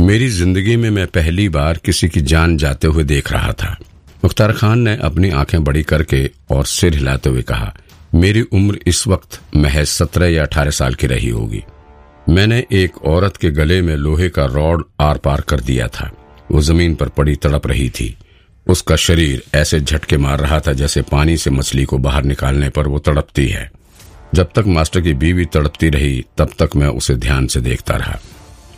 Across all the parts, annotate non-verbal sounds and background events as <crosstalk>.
मेरी ज़िंदगी में मैं पहली बार किसी की जान जाते हुए देख रहा था। मुख्तार खान ने अपनी आँखें बड़ी करके और सिर हिलाते हुए कहा, मेरी उम्र इस वक्त महज सत्रह या अठारह साल की रही होगी। मैंने एक औरत के गले में लोहे का रॉड आर पार कर दिया था। वो ज़मीन पर पड़ी तड़प रही थी। उसका शरीर ऐसे झटके मार रहा था जैसे पानी से मछली को बाहर निकालने पर वो तड़पती है। जब तक मास्टर की बीवी तड़पती रही, तब तक मैं उसे ध्यान से देखता रहा।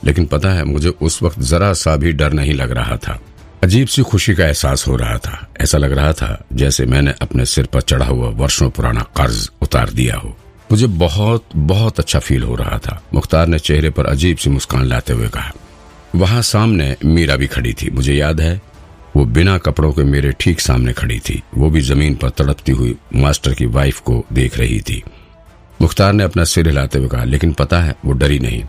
लेकिन पता है, मुझे उस वक्त जरा सा भी डर नहीं लग रहा था। अजीब सी खुशी का एहसास हो रहा था। ऐसा लग रहा था जैसे मैंने अपने सिर पर चढ़ा हुआ वर्षों पुराना कर्ज उतार दिया हो। मुझे बहुत बहुत अच्छा फील हो रहा था। मुख्तार ने चेहरे पर अजीब सी मुस्कान लाते हुए कहा। वहाँ सामने मीरा भी खड़ी थी। मुझे याद है, वो बिना कपड़ों के मेरे ठीक सामने खड़ी थी। वो भी ज़मीन पर तड़पती हुई मास्टर की वाइफ को देख रही थी। मुख्तार ने अपना सिर हिलाते हुए कहा, लेकिन पता है, वो डरी नहीं।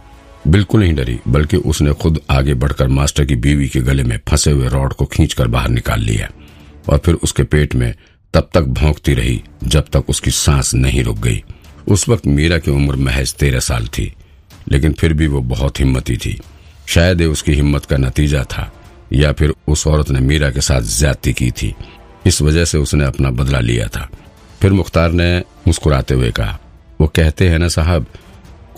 बिल्कुल नहीं डरी, बल्कि उसने खुद आगे बढ़कर मास्टर की बीवी के गले में फंसे हुए रॉड को खींचकर बाहर निकाल लिया और फिर उसके पेट में तब तक भौंकती रही जब तक उसकी सांस नहीं रुक गई। उस वक्त मीरा की उम्र महज तेरह साल थी, लेकिन फिर भी वो बहुत हिम्मती थी। शायद ये उसकी हिम्मत का नतीजा था, या फिर उस औरत ने मीरा के साथ ज्यादती की थी। इस वजह से उसने अपना बदला लिया था। फिर मुख्तार ने मुस्कुराते हुए कहा, वो कहते हैं ना साहब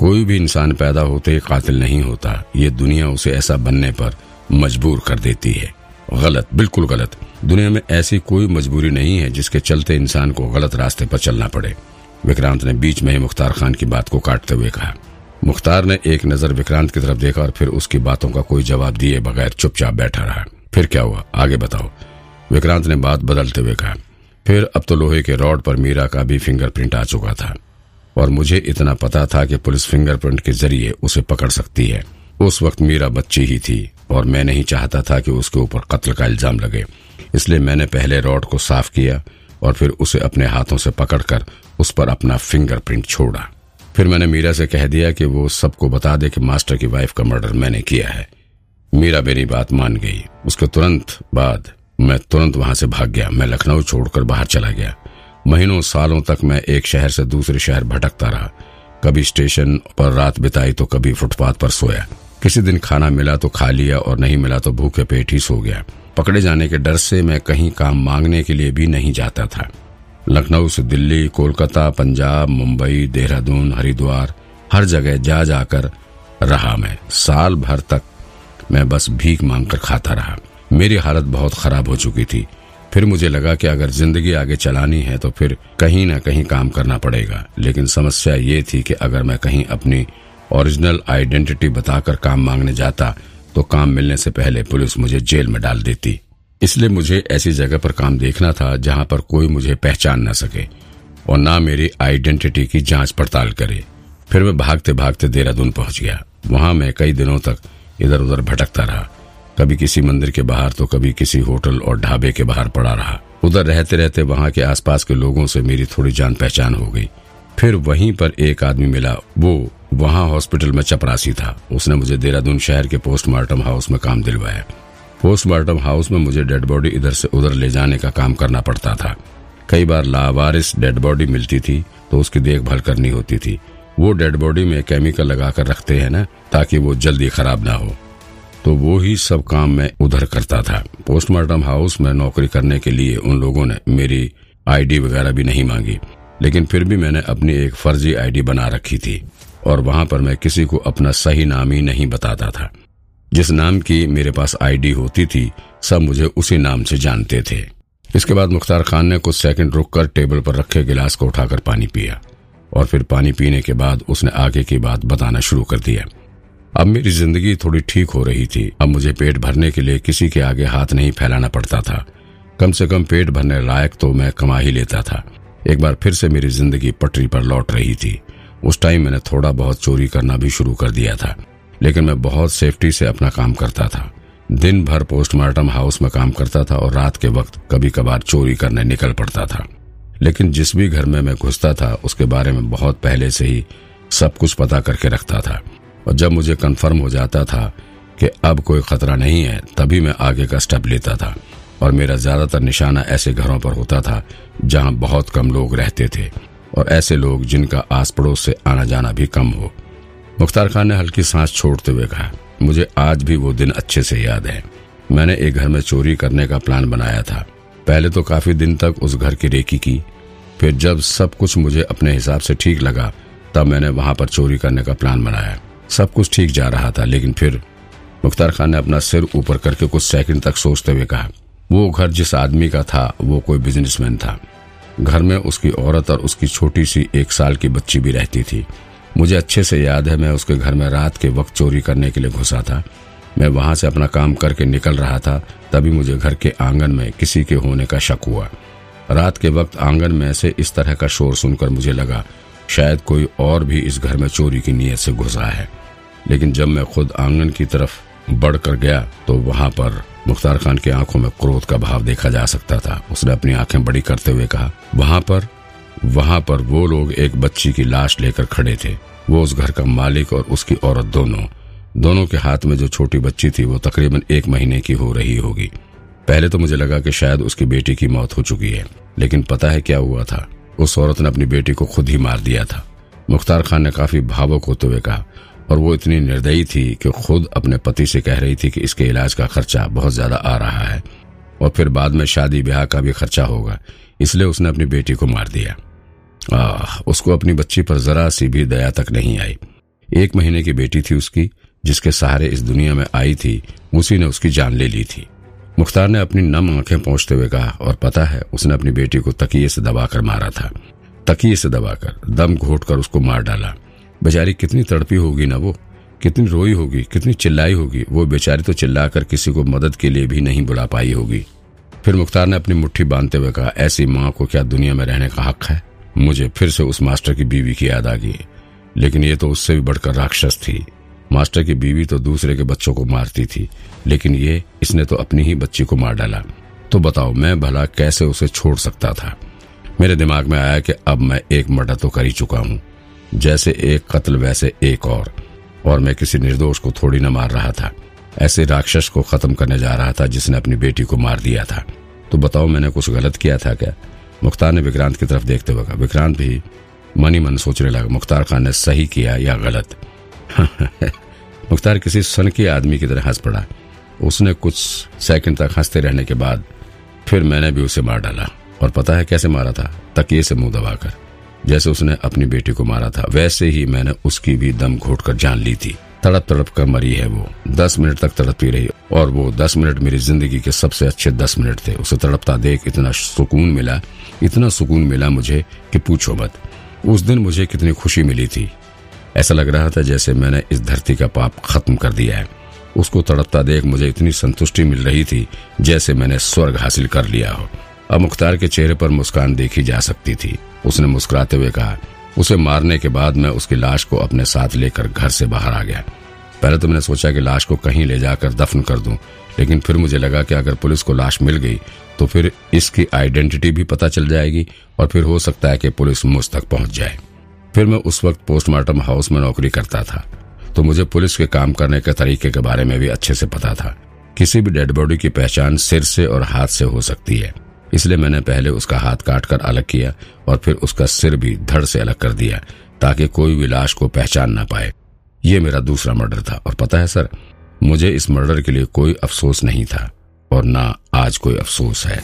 कोई भी इंसान पैदा होते ही कातिल नहीं होता। ये दुनिया उसे ऐसा बनने पर मजबूर कर देती है। गलत, बिल्कुल गलत। दुनिया में ऐसी कोई मजबूरी नहीं है जिसके चलते इंसान को गलत रास्ते पर चलना पड़े। विक्रांत ने बीच में ही मुख्तार खान की बात को काटते हुए कहा। मुख्तार ने एक नज़र विक्रांत की तरफ़ देखा और फिर उसकी बातों का कोई जवाब दिए बगैर चुपचाप बैठा रहा। फिर क्या हुआ? आगे बताओ। विक्रांत ने बात बदलते हुए कहा। फिर अब तो लोहे के रॉड पर मीरा का भी फिंगरप्रिंट आ चुका था। और मुझे इतना पता था कि पुलिस फिंगरप्रिंट के ज़रिए उसे पकड़ सकती है। उस वक्त मीरा बच्ची ही थी और मैं नहीं चाहता था कि उसके ऊपर कत्ल का इल्ज़ाम लगे। इसलिए मैंने पहले रॉड को साफ़ किया और फिर उसे अपने हाथों से पकड़कर उस पर अपना फिंगरप्रिंट छोड़ा। फिर मैंने मीरा से कह दिया कि वो सबको बता दे कि मास्टर की वाइफ का मर्डर मैंने किया है। मीरा मेरी बात मान गई। उसके तुरंत बाद मैं तुरंत वहाँ से भाग गया। मैं लखनऊ छोड़कर बाहर चला गया। महीनों सालों तक मैं एक शहर से दूसरे शहर भटकता रहा। कभी स्टेशन पर रात बिताई तो कभी फुटपाथ पर सोया। किसी दिन खाना मिला तो खा लिया और नहीं मिला तो भूखे पेट ही सो गया। पकड़े जाने के डर से मैं कहीं काम मांगने के लिए भी नहीं जाता था। लखनऊ से दिल्ली, कोलकाता, पंजाब, मुंबई, देहरादून, हरिद्वार, हर जगह जा जाकर रहा मैं। साल भर तक मैं बस भीख मांगकर खाता रहा। मेरी हालत बहुत खराब हो चुकी थी। फिर मुझे लगा कि अगर ज़िंदगी आगे चलानी है तो फिर कहीं ना कहीं काम करना पड़ेगा। लेकिन समस्या ये थी कि अगर मैं कहीं अपनी ओरिजिनल आइडेंटिटी बताकर काम मांगने जाता तो काम मिलने से पहले पुलिस मुझे जेल में डाल देती। इसलिए मुझे ऐसी जगह पर काम देखना था जहाँ पर कोई मुझे पहचान न सके और ना मेरी आइडेंटिटी की जाँच पड़ताल करे। फिर मैं भागते भागते देहरादून पहुँच गया। वहाँ मैं कई दिनों तक इधर उधर भटकता रहा। कभी किसी मंदिर के बाहर तो कभी किसी होटल और ढाबे के बाहर पड़ा रहा। उधर रहते रहते वहाँ के आसपास के लोगों से मेरी थोड़ी जान पहचान हो गई। फिर वहीं पर एक आदमी मिला। वो वहाँ हॉस्पिटल में चपरासी था। उसने मुझे देहरादून शहर के पोस्टमार्टम हाउस में काम दिलवाया। पोस्टमार्टम हाउस में मुझे डेड बॉडी इधर से उधर ले जाने का काम करना पड़ता था। कई बार लावारिस डेड बॉडी मिलती थी तो उसकी देखभाल करनी होती थी। वो डेड बॉडी में केमिकल लगाकर रखते हैं ना, ताकि वो जल्दी खराब ना हो। तो वो ही सब काम मैं उधर करता था। पोस्टमार्टम हाउस में नौकरी करने के लिए उन लोगों ने मेरी आईडी वगैरह भी नहीं मांगी। लेकिन फिर भी मैंने अपनी एक फर्जी आईडी बना रखी थी और वहाँ पर मैं किसी को अपना सही नाम ही नहीं बताता था। जिस नाम की मेरे पास आईडी होती थी, सब मुझे उसी नाम से जानते थे। इसके बाद मुख्तार खान ने कुछ सेकंड रुककर टेबल पर रखे गिलास को उठाकर पानी पिया और फिर पानी पीने के बाद उसने आगे की बात बताना शुरू कर दिया। अब मेरी ज़िंदगी थोड़ी ठीक हो रही थी। अब मुझे पेट भरने के लिए किसी के आगे हाथ नहीं फैलाना पड़ता था। कम से कम पेट भरने लायक तो मैं कमा ही लेता था। एक बार फिर से मेरी ज़िंदगी पटरी पर लौट रही थी। उस टाइम मैंने थोड़ा बहुत चोरी करना भी शुरू कर दिया था, लेकिन मैं बहुत सेफ्टी से अपना काम करता था। दिन भर पोस्टमार्टम हाउस में काम करता था और रात के वक्त कभी कभार चोरी करने निकल पड़ता था। लेकिन जिस भी घर में मैं घुसता था, उसके बारे में बहुत पहले से ही सब कुछ पता करके रखता था। और जब मुझे कन्फर्म हो जाता था कि अब कोई खतरा नहीं है, तभी मैं आगे का स्टेप लेता था। और मेरा ज़्यादातर निशाना ऐसे घरों पर होता था जहाँ बहुत कम लोग रहते थे और ऐसे लोग जिनका आस पड़ोस से आना जाना भी कम हो। मुख्तार खान ने हल्की सांस छोड़ते हुए कहा, मुझे आज भी वो दिन अच्छे से याद है। मैंने एक घर में चोरी करने का प्लान बनाया था। पहले तो काफ़ी दिन तक उस घर की रेकी की। फिर जब सब कुछ मुझे अपने हिसाब से ठीक लगा, तब मैंने वहाँ पर चोरी करने का प्लान बनाया। सब कुछ ठीक जा रहा था, लेकिन फिर मुख्तार खान ने अपना सिर ऊपर करके कुछ सेकंड तक सोचते हुए कहा, वो घर जिस आदमी का था, वो कोई बिजनेसमैन था। घर में उसकी औरत और उसकी छोटी सी एक साल की बच्ची भी रहती थी। मुझे अच्छे से याद है, मैं उसके घर में रात के वक्त चोरी करने के लिए घुसा था। मैं वहाँ से अपना काम करके निकल रहा था, तभी मुझे घर के आँगन में किसी के होने का शक हुआ। रात के वक्त आँगन में से इस तरह का शोर सुनकर मुझे लगा, शायद कोई और भी इस घर में चोरी की नीयत से घुसा है। लेकिन जब मैं खुद आँगन की तरफ़ बढ़कर गया तो वहाँ पर मुख्तार खान की आँखों में क्रोध का भाव देखा जा सकता था। उसने अपनी आँखें बड़ी करते हुए कहा, वहाँ पर वहाँ पर वो लोग एक बच्ची की लाश लेकर खड़े थे। वो उस घर का मालिक और उसकी औरत दोनों। दोनों के हाथ में जो छोटी बच्ची थी, वो तकरीबन एक महीने की हो रही होगी। पहले तो मुझे लगा कि शायद उसकी बेटी की मौत हो चुकी है, लेकिन पता है क्या हुआ था? उस औरत ने अपनी बेटी को खुद ही मार दिया था। मुख्तार खान ने काफ़ी भावुक होते हुए कहा और वो इतनी निर्दयी थी कि खुद अपने पति से कह रही थी कि इसके इलाज का खर्चा बहुत ज़्यादा आ रहा है और फिर बाद में शादी ब्याह का भी खर्चा होगा, इसलिए उसने अपनी बेटी को मार दिया। आह, उसको अपनी बच्ची पर जरा सी भी दया तक नहीं आई। एक महीने की बेटी थी उसकी, जिसके सहारे इस दुनिया में आई थी, उसी ने उसकी जान ले ली थी। मुख्तार ने अपनी नम आँखें पहुँचते हुए कहा, और पता है, उसने अपनी बेटी को तकिए से दबाकर मारा था। तकिए से दबाकर, दम घोट कर उसको मार डाला। बेचारी कितनी तड़पी होगी ना वो? कितनी रोई होगी, कितनी चिल्लाई होगी? वो बेचारी तो चिल्लाकर किसी को मदद के लिए भी नहीं बुला पाई होगी। फिर मुख्तार ने अपनी मुट्ठी बांधते हुए कहा, ऐसी माँ को क्या दुनिया में रहने का हक है? मुझे फिर से उस मास्टर की बीवी की याद आ गई। लेकिन ये तो उससे भी बढ़कर राक्षस थी। मास्टर की बीवी तो दूसरे के बच्चों को मारती थी, लेकिन ये इसने तो अपनी ही बच्ची को मार डाला। तो बताओ, मैं भला कैसे उसे छोड़ सकता था? मेरे दिमाग में आया कि अब मैं एक मर्डर तो कर ही चुका हूँ। जैसे एक कत्ल, वैसे एक और। और मैं किसी निर्दोष को थोड़ी न मार रहा था। ऐसे राक्षस को खत्म करने जा रहा था जिसने अपनी बेटी को मार दिया था। तो बताओ, मैंने कुछ गलत किया था क्या? मुख्तार ने विक्रांत की तरफ़ देखते हुए कहा, विक्रांत भी मन ही मन सोचने लगा, मुख्तार खान ने सही किया या गलत? <laughs> मुख्तार किसी सन के आदमी की तरह हंस पड़ा। उसने कुछ सेकंड तक हँसते रहने के बाद फिर मैंने भी उसे मार डाला। और पता है कैसे मारा था? तकिए से मुँह दबाकर। जैसे उसने अपनी बेटी को मारा था, वैसे ही मैंने उसकी भी दम घोट कर जान ली थी। तड़प तड़प कर मरी है वो। दस मिनट तक तड़पती रही और वो दस मिनट मेरी ज़िंदगी के सबसे अच्छे दस मिनट थे। उसे तड़पता देख इतना सुकून मिला, इतना सुकून मिला मुझे कि पूछो मत। उस दिन मुझे कितनी खुशी मिली थी। ऐसा लग रहा था जैसे मैंने इस धरती का पाप खत्म कर दिया है। उसको तड़पता देख मुझे इतनी संतुष्टि मिल रही थी जैसे मैंने स्वर्ग हासिल कर लिया हो। अब मुख्तार के चेहरे पर मुस्कान देखी जा सकती थी। उसने मुस्कुराते हुए कहा, उसे मारने के बाद मैं उसकी लाश को अपने साथ लेकर घर से बाहर आ गया। पहले तो मैंने सोचा कि लाश को कहीं ले जाकर दफन कर दूँ, लेकिन फिर मुझे लगा कि अगर पुलिस को लाश मिल गई तो फिर इसकी आइडेंटिटी भी पता चल जाएगी और फिर हो सकता है कि पुलिस मुझ तक पहुँच जाए। फिर मैं उस वक्त पोस्टमार्टम हाउस में नौकरी करता था तो मुझे पुलिस के काम करने के तरीके के बारे में भी अच्छे से पता था। किसी भी डेड बॉडी की पहचान सिर से और हाथ से हो सकती है। इसलिए मैंने पहले उसका हाथ काट कर अलग किया और फिर उसका सिर भी धड़ से अलग कर दिया, ताकि कोई भी लाश को पहचान ना पाए। ये मेरा दूसरा मर्डर था। और पता है सर, मुझे इस मर्डर के लिए कोई अफसोस नहीं था, और ना आज कोई अफसोस है।